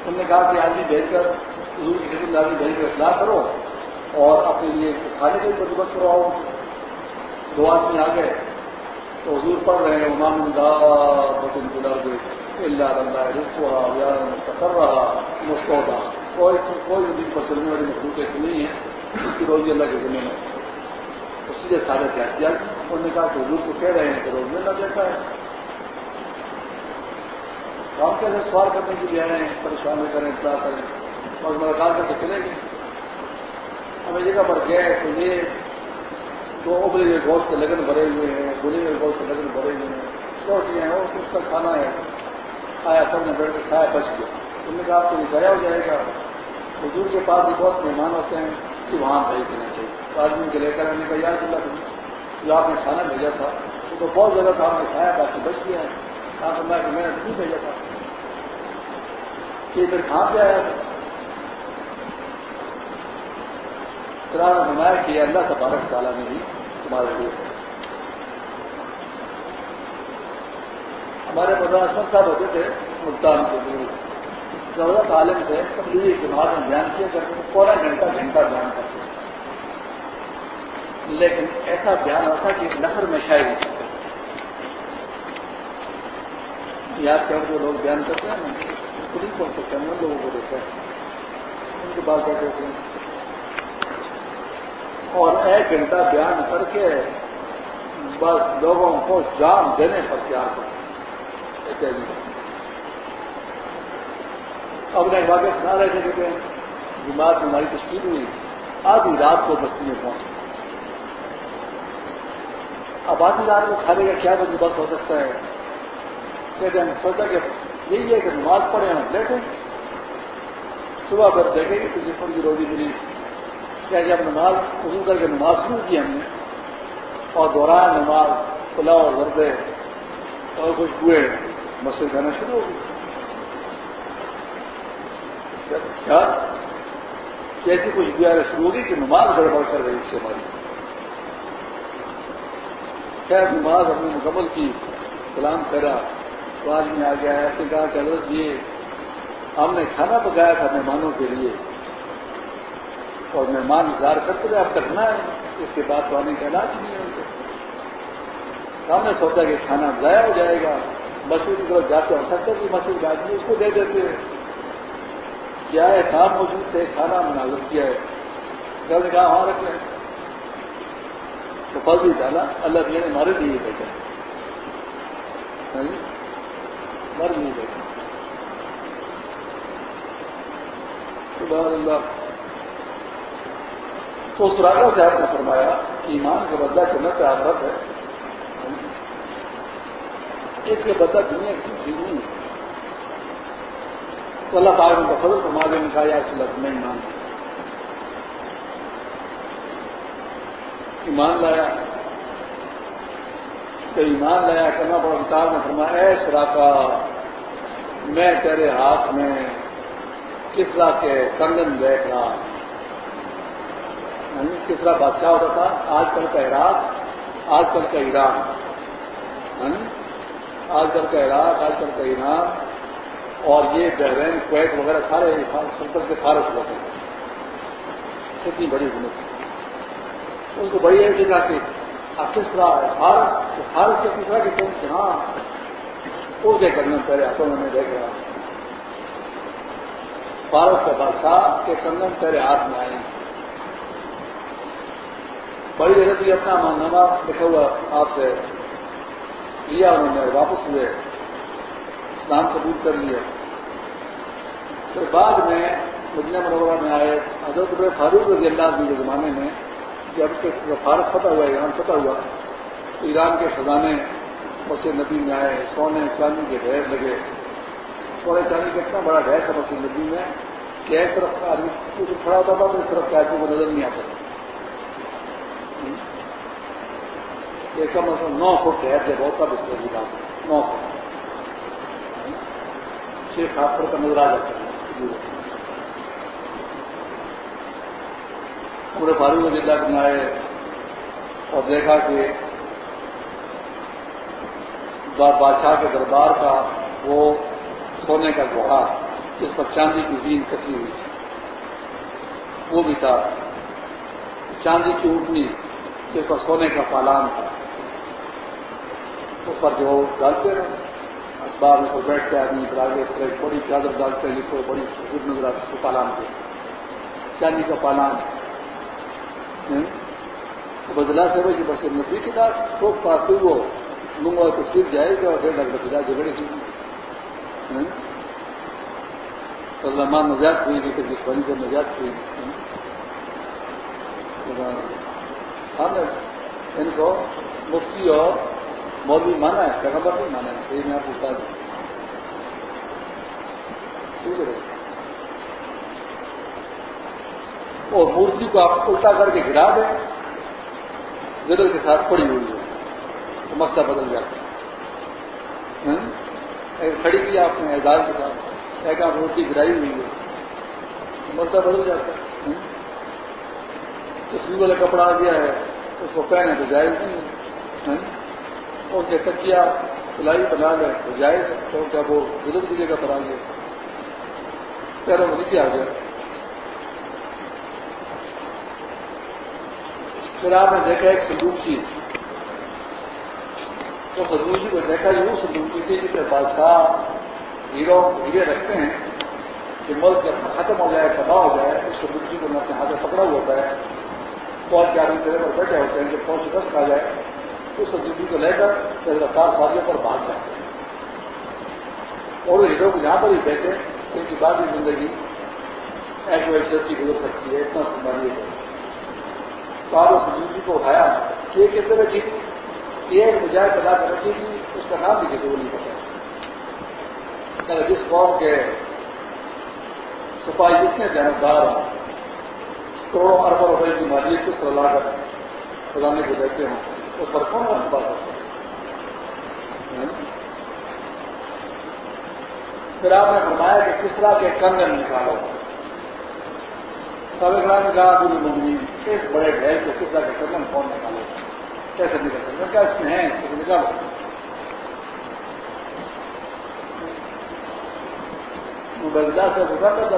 انہوں نے کہا کہ آدمی بھیج کر، حضور کی خدمت داری بھیج کر اصلاح کرو اور اپنے لیے کھانے کے بندوبست کرواؤ دو آدمی آ گئے۔ تو حضور پڑھ رہے ہیں، امام بطن گلر اللہ اللہ رسک رہا مستقر رہا مستعودہ کوئی کوئی زمین پر چلنے والی مخلوق ایسی نہیں ہے اس کی روزی اللہ کے ذمہ میں اس لیے سارے کیا کیا انہوں نے کہا کہ حضور کو کہہ رہے ہیں کہ روزی اللہ دیتا ہے. ہم کیسے سوال کرنے کے لیے آئے ہیں، پریشانی کریں، اطلاع کریں، اور ملاقات کر کے چلے گئے. ہمیں جگہ پر گئے تو یہ دو ابلے ہوئے گوشت کے لگن بھرے ہوئے ہیں بلے ہوئے گوشت کے لگن بھرے ہوئے ہیں روٹیاں ہیں، اور اس کا کھانا ہے۔ آیا سب نے بیٹھ کے کھایا بچ گیا۔ تم نے کہا آپ کو نکایا ہو جائے گا۔ حضور کے پاس بھی بہت مہمان ہوتے ہیں، کہ وہاں بھیج دینا چاہیے۔ آدمی کے لے کر آنے کا یاد اللہ جو آپ نے کھانا بھیجا تھا، وہ تو بہت زیادہ تھا، آپ نے کھایا، باقی بچ گیا ہے۔ آپ اللہ کہ میں نے نہیں بھیجا تھا۔ کہ پھر کہاں سے آیا تھا؟ نمایا کیا اللہ تبارک تعالیٰ نے بھی تمہارے لیے ہمارے مدرسہ صاحب ہوتے تھے، ملتان کے لیے۔ ضرورت عالم تھے تبدیلی کے میں بیان کیا کرتے تھے پورا گھنٹہ گھنٹہ بیان کرتے لیکن ایسا بیان ہوتا کہ نفر میں شاید یاد کر جو لوگ بیان کرتے ہیں نا خود ہی پہنچ سکتے ہیں ان لوگوں کو دیکھتے ہیں۔ ان کے بعد بیٹھے ہوتے ہیں۔ اور ایک گھنٹہ بیان کر کے بس لوگوں کو جان دینے پر تیار کرتے اچھا جی۔ اب ایک واقعہ سنا رہے تھے کہ میں ہماری تشکیل ہوئی۔ آدھی رات کو بستی میں پہنچ اب آدھی رات کو کھانے کا کیا بندوبست ہو سکتا ہے؟ کہتے ہیں سوچا کہ یہی ہے کہ نماز پڑھے ہم لیٹے صبح پھر دیکھیں گے کہ جس پر کی روزی ملی۔ کیا جی، جب نماز وضو کر کے نماز شروع کی ہم نے؟ اور دوران نماز، پلاؤ اور اور کچھ ہوئے مسجد جانا شروع ہو گئی کیسی کچھ گیا شروع ہوگی کہ نماز گڑبڑ کر رہی اس سے ہماری۔ خیر، نماز ہم نے مکمل کی، سلام کرا۔ تو آدمی آ گیا ایسے کہا کہ حضرت یہ ہم نے کھانا پکایا تھا مہمانوں کے لیے۔ اور مہمان انتظار کرتے رہے، اب تک نہ ہے اس کے بعد تو آنے کا علاج نہیں ہے۔ ان کو ہم نے سوچا کہ کھانا ضائع ہو جائے گا۔ مسجد کی طرف جاتے ہو سکتے کہ مسجد آدمی اس کو دے دیتے ہیں۔ کیا ہے کام موجود تھے؟ کھانا مناظر کیا ہے؟ جب نے کہا وہاں رکھے تو پھل ڈالا۔ اللہ نے ہمارے لیے دیکھا مر نہیں دیکھا اللہ۔ تو اس راجا سے نے فرمایا کہ ایمان کا بدلہ کرنا پہ آفرت ہے۔ اس کے بدلہ دنیا کی چیز نہیں ہے۔ تو اللہ پاک نے فضل فرما دے نے کہا، یا سلط میں ایمان ایمان لایا۔ تو ایمان لایا کرنا پڑا کتاب نے فرمایا، اے سراکا میں تیرے ہاتھ میں کس طرح کے کنگن بیٹھ رہا یعنی کس طرح بادشاہ ہوتا تھا، آج کل کا عراق، آج کل کا ایران۔ یعنی آج کل کا عراق آج کل کا ایران اور یہ بحرین، کویت وغیرہ سارے سلطنت کے فارس ہوتے ہیں۔ کتنی بڑی حکومت ان کو بڑی ایسی جگہ کہ کس طرح ہے فارس فارس کے کس طرح کہ تم جہاں وہ کے کرنے پہلے ہاتھوں میں دیکھ رہا فارس کے بادشاہ کے کنگن پہلے ہاتھ میں آئے بڑی جگہ سے اپنا مانگنامہ لکھا ہوا آپ سے لیا انہوں نے واپس ہوئے، اسلام قبول کر لیا پھر بعد میں مدینہ منورہ میں آئے، حضرت فاروق رضی اللہ کے زمانے میں، جب فارغ فتح ہوا، ایران فتح ہوا ایران کے خزانے مسجد نبی میں آئے، سونے چاندی کے ڈھیر لگے۔ سونے چاندی کا اتنا بڑا ڈھیر تھا مسجد نبی میں کہ ایک طرف آدمی کھڑا ہوتا تھا تو اس طرف کے آدمی کو نظر نہیں آتا تھا۔ یہ کم از کم نو فٹ ڈھیر جب ہوتا بستر کی بات نو فٹ۔ چھ سات پر کا نظر آ جاتا ہے۔ پورے فاروق جلد میں آئے اور دیکھا کہ بادشاہ کے دربار کا وہ سونے کا گوہا، جس پر چاندی کی زین کسی ہوئی تھی، وہ بھی تھا۔ چاندی کی اٹھنی جس پر سونے کا پالان تھا۔ اس پر جو ڈالتے رہے اسباب اس کو بیٹھ کے آدمی پر اس طرح ایک بڑی چادر ڈالتے ہیں، جس کو بڑی خوب نظر آتی اس کو پالان کے چاندی کا پالان۔ بدلا سے بھائی بس نبی کے ساتھ ٹھوک پاتے وہ لوں گا تو تصویر جائے گا اور ڈیڑھ لاکھ بجا جھگڑے کی۔ سلمان نجات ہوئی گی کہ جس بنی کو نجات ہوئی ہم نے ان کو مفتی اور مولوی مانا ہے، پیغمبر نہیں مانا ہے، یہ میں آپ کو بتا دوں۔ اور مورتی کو آپ الٹا کر کے گرا دیں زدر کے ساتھ پڑی ہوئی ہے تو مسئلہ بدل جاتا ہے کھڑی کی آپ نے اعزاز کے ساتھ ایک آپ مورتی گرائی ہوئی ہے تو مسئلہ بدل جاتا ہے۔ تصویر والا کپڑا آ گیا ہے، اس کو پہنے تو جائز نہیں ہے۔ اور کے تکیا سلائی بنا لے تو جائے تو کیا وہ بزرگ کی جگہ پر آ پیروں میں نیچے آ گیا پھر آپ نے دیکھا ایک سندوق چیز۔ تو سندوق جی کو دیکھا یہ وہ سندوق کی تھی جسے بادشاہ، ہیرو ہیرے رکھتے ہیں کہ ملک جب ختم ہو جائے، تباہ ہو جائے، اس سندوق جی کو اپنے ہاتھ میں پکڑا ہوا ہوتا ہے۔ فوج کے آدمی سرے پر بیٹھے ہوتے ہیں کہ فوج شکست کھا جائے اس سبزی کو لے کر رفتار فاضیوں پر بھاگ جاتے ہیں۔ اور وہ ہیرو کو یہاں پر ہی بیٹھے، ان کی بعد زندگی ایک ویسے کی گزر سکتی ہے، اتنا ہے۔ تو آپ اس سبزی کو اٹھایا، کہ کتنے بیٹھی تھی یہ ایک مجاہد کر رکھی تھی، اس کا نام بھی وہ نہیں پتا۔ یعنی جس قوم کے سپاہی جتنے جانبدار ہوں کروڑوں اربوں روپئے کی مالیت کس طرح لا کر خزانے کو دیتے ہوں۔ اس پر کون کون بات کرتا ہے پھر آپ نے فرمایا کہ کس طرح کے کنگن نکالو۔ سب گرام نے کہا کہ ممنی اس بڑے ڈھیر کو کس طرح کے کنگن کون نکالو؟ کیسے نکل سکتے کیا اس میں ہے نکالو۔ بدلا سے گزارا تھا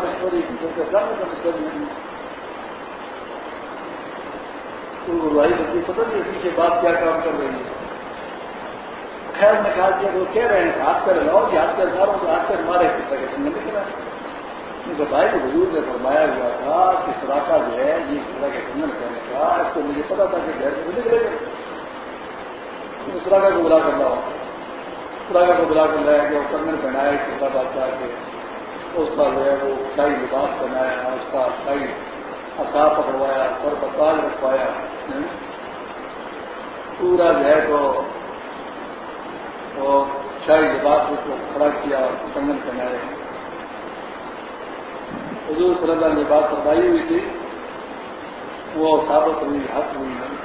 مشوری بھائی بچی پتہ نہیں پیچھے بات کیا کام کر رہی ہے۔ خیر، میں کہا کہ وہ کہہ رہے ہیں ہاتھ کر لاؤ کہ ہاتھ کر مارو تو ہاتھ کر مارے کس طرح کے نکلا کیونکہ بھائی، حضور نے فرمایا ہوا تھا کہ سراکا جو ہے، یہ اس طرح کے کنگن کہنے کا اس کو مجھے پتا تھا کہ گھر سے نکلے گا سراکا کو بلا کر لاؤ۔ سراکا کو بلا کر لایا کہ وہ کنگن پہنائے چھوٹا بادشاہ کے اس کا جو ہے وہ شاہی لباس بنایا اس کا شاہی اثا پکڑوایا سر پتاج رکھوایا۔ پورا جو ہے تو شاہی لباس کو کھڑا کیا کنگن پہنائے حضور صلی اللہ نے بات بتائی ہوئی تھی، وہ ثابت ہوئی، حق ہوئی۔ ہے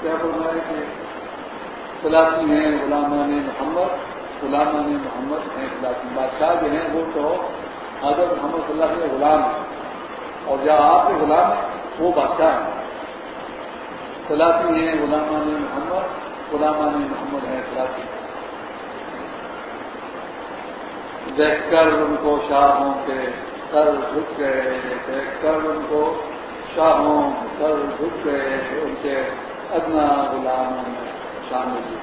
کیا فرمائے کہ سلاسی ہیں غلامان محمد۔ غلامان محمد ہیں بادشاہ جو ہیں، وہ تو حضرت محمد صلی اللہ علیہ غلام ہیں۔ اور جہاں آپ کے غلام ہیں، وہ بادشاہ ہیں۔ سلاسی ہیں غلامان محمد غلامان محمد ہیں سلاسی دیکھ کر ان کو شاہوں کے سر جھک گئے، دیکھ کر ان کو شاہوں سر جھک گئے، ان کے ادنا غلاموں میں شامل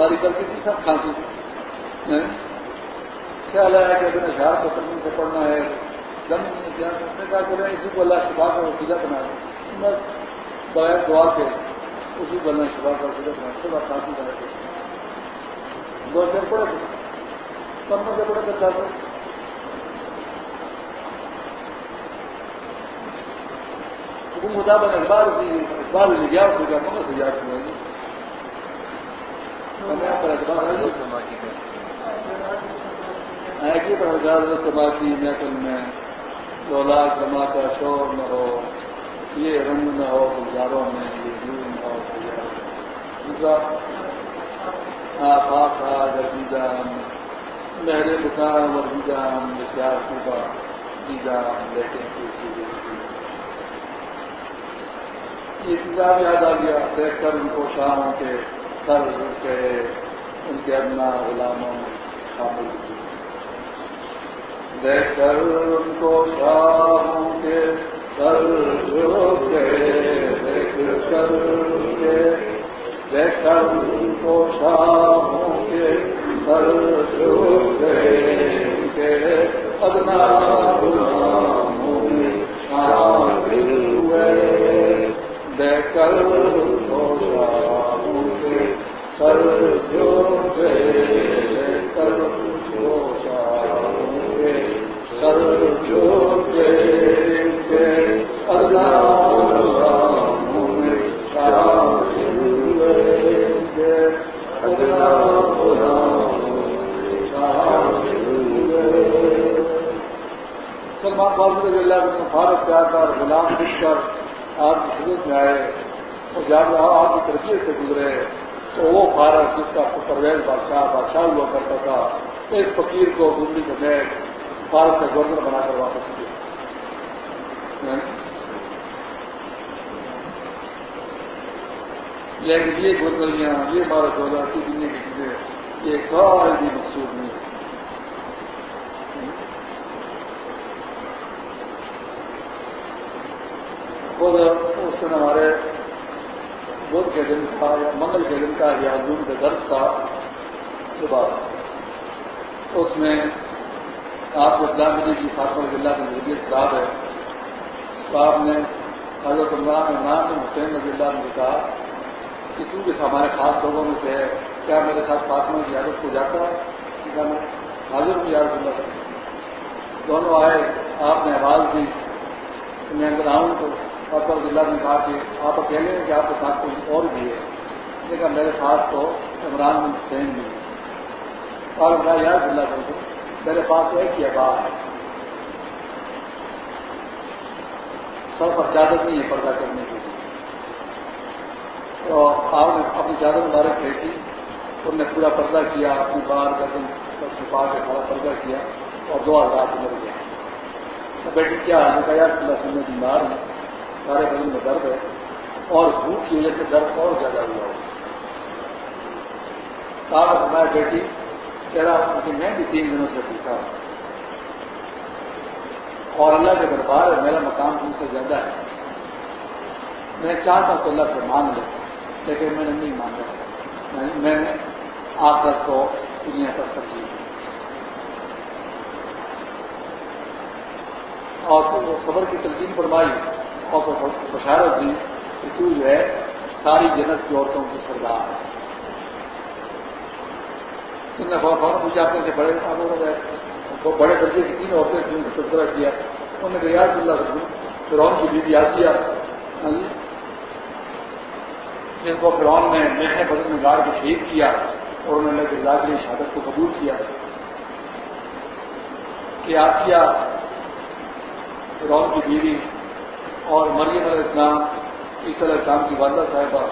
ہوئی ہماری غلطی تھی سب کھانسی تھی خیال آیا کہ اپنے اشہار کو ترمیم سے پڑھنا ہے۔ دم نہیں کیا نے کہا کہ اسی کو اللہ شفا کر وسیلہ بنا دیں بس بغیر دعا کے اسی کو اللہ شفا کر وسیلہ بنا صبح کھانسی بنا کے دو چار پڑے تھے کم سے پڑے کرتا تھا حکم مطابق اخبار لے گیا اس کو مگر سے یاد ہوئے گی پر اخبار ایسی پر اجازت محفل میں لولا جمع کا شور نہ ہو یہ رنگ نہ ہو گلزاروں میں یہ دور نہ ہو دوسرا آفاق تھا جدیدہ میرے مقام ورزیدہ نشیار خوبا دیدہ لیکن یہ کتاب یاد آ گیا، دیکھ کر ان کو شاہوں کے سر کے ان کے اپنا غلاموں میں شامل دیکھ کر ان کو شاہوں کے سر کے دیکھ کر کے دیکھ کر ان کو شاہوں کے سر بادشاہ ہوا کرتا تھا اس فقیر کو گندی سمیت فارس کا گورنر بنا کر واپس کیا لیکن یہ گورنریاں یہ ہمارا دولت کی دنیا کی چیزیں، یہ کوئی بھی مقصود نہیں۔ خود اس دن ہمارے بدھ کے دن کا، یا منگل کے دن کا، یا جون کے درس تھا صبح اس میں آپ کو اسلام ملی جی کی فاطمہ ضلع کے ضروریت صاحب ہے۔ صاحب نے حضرت عمران نام حسین رضی اللہ نے کہا کہ تو ہمارے خاص لوگوں میں سے ہے کیا میرے ساتھ فاطمہ کی عادت کو جاتا ہے؟ کیا میں حاضر ہوں یاد اللہ دونوں آئے، آپ نے آواز دی۔ میں اندر آؤں تو پاپا ضلع نے کہا کہ آپ اکیلے ہیں کہ آپ کے ساتھ کوئی اور بھی ہے۔ نے کہا میرے ساتھ تو عمران حسین بھی ہے اور میں یاد ضلع کر دوں میرے پاس ایک ہی بات ہے۔ سر پر اجازت نہیں ہے پردہ کرنے کے لیے۔ تو آپ نے اپنی زیادہ مبارک بھیجی انہوں نے پورا پردہ کیا، اپنی بار گردن چھپا کے سارا پردہ کیا اور دو ہزار مر گیا بیٹی کیا ہے؟ کہا، یار اللہ سننے بیمار ہے سارے بدن میں درد ہے اور بھوک کی وجہ سے درد اور زیادہ ہوا۔ ہو کہا میں بیٹی کہہ رہا کہ میں بھی تین دنوں سے پوچھا اور اللہ کے دربار ہے میرا مقام تم سے زیادہ ہے۔ میں چاہتا تو اللہ سے مان لے، لیکن میں نے نہیں مانگا۔ میں نے آپ تک کو دنیا پر ترجیح دی۔ اور صبر کی تلقین فرمائی اور بشارت دی کہ تو جو ہے، ساری جنت کی عورتوں کی سردار ہے۔ تم نے فوراً فوراً پوچھا اپنے سے بڑے وہ بڑے درجے کی تین عورتیں تھیں تذکرہ کیا. انہوں نے کہا، یار اللہ رسول فرعون کی بیوی آسیا ہاں جی. جن کو فرعون نے میٹھے بدل میں گاڑ کے شہید کیا اور انہوں نے گردا کے شہادت کو قبول کیا. کہ آسیا فرعون کی بیوی اور مریم علیہ السلام، عیسی علیہ السلام کی والدہ صاحبہ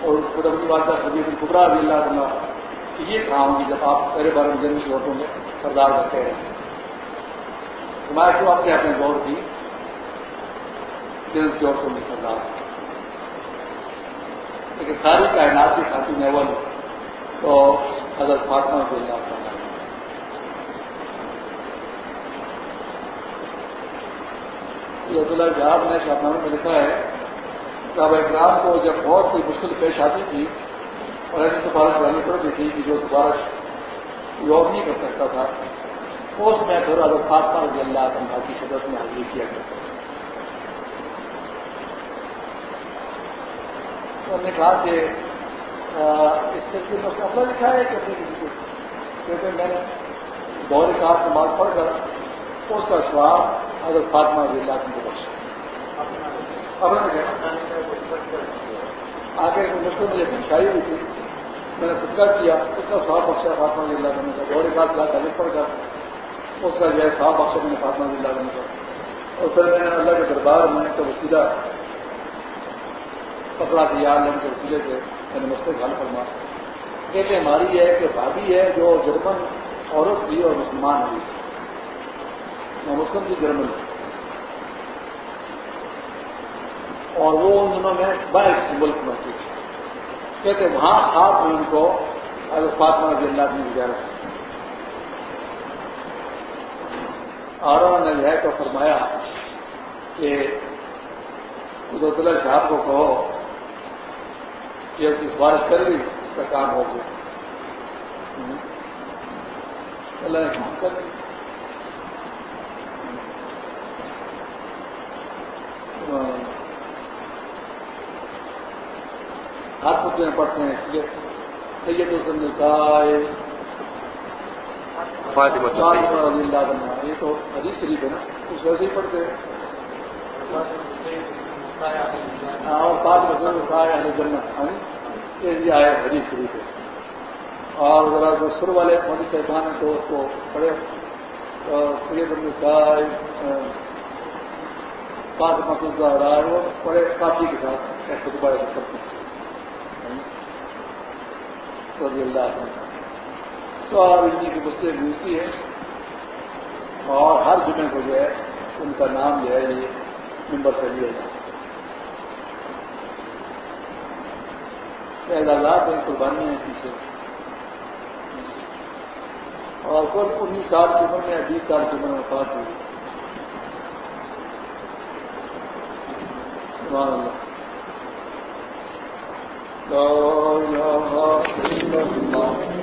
اور خود اپنی والدہ خبیر القبرا علی اللہ تعالیٰ کہ یہ کہا ہوں جب آپ میرے بارے میں جن کی عورتوں میں سردار رکھتے ہیں۔ میں کیوں آپ کے اپنے غور کی جن کی عورتوں میں سردار۔ لیکن ساری کائنات کی خاتون اول تو حضرت فاطمہ کو اللہ کرنا عبداللہ جہاز نے شاہنامے میں لکھا ہے صاحب اکرام کو جب بہت کوئی مشکل پیش آتی تھی اور ایسی سفارش لانی پڑتی تھی کہ جو سفارش یور نہیں کر سکتا تھا اس میں پھر اگر فاطمہ رضی اللہ تنہا کی شدت میں حاضری کیا کرتا تھا۔ انہوں نے کہا کہ اس سلسلے میں اپنا لکھا ہے کہ کسی کو۔ کیونکہ میں نے دور کار سے بات پڑھ کر اس کا سواب حضرت فاطمہ رضی اللہ کو بخشا آگے مشکل مجھے پہنچائی ہوئی تھی۔ میں نے صدقہ کیا، اس کا سواب بخشا فاطمہ رضی اللہ عنہ کا دور کار سے تعلق پڑھ کر، اس کا جو ہے سواب بخشا میں نے فاطمہ رضی اللہ عنہ کا۔ اور پھر میں نے اللہ کے دربار میں تو وسیلہ پکڑا دیا اللہ کے وسیلے سے میں نے مستق حل فرما۔ کہتے ہماری ہے کہ بھابھی ہے جو جرمن عورت تھی اور مسلمان ہوئی تھی۔ میں مسلم تھی جرمن۔ اور وہ ان دنوں میں باہر ملک میں تھی۔ کہتے وہاں آپ نے ان کو فاطمہ رضی اللہ نے گزارا اور انہوں نے جو ہے تو فرمایا کہ حضرت اللہ صاحب کو کہو کہ اس کی سفارش کر لی، اس کا کام ہو گیا۔ اللہ نے کام کر دی ہاتھ پتنے پڑھتے ہیں سید حسن نسائے یہ تو حدیث شریف ہے نا اس ویسے ہی پڑھتے ہیں۔ اور بعد میں نسائے جنت یہ آئے حدیث شریف ہے۔ اور ذرا جو سر والے مودی صاحبان ہیں تو اس کو پڑھے۔ سید النسائے پاک محفوظ رائے وہ بڑے کافی کے ساتھ خطبہ کرتے ہیں رضی اللہ عنہ۔ تو اور ان کی مجھ سے ملتی ہے اور ہر جمعے کو جو ہے، ان کا نام جو ہے یہ ممبر سے لیا جاتا ہے۔ اعزازات ہیں قربانی ہیں پیچھے۔ اور کل انیس سال کی عمر میں یا بیس سال کی عمر میں پاس ہوئی۔ سبحان اللہ۔ تو اللہ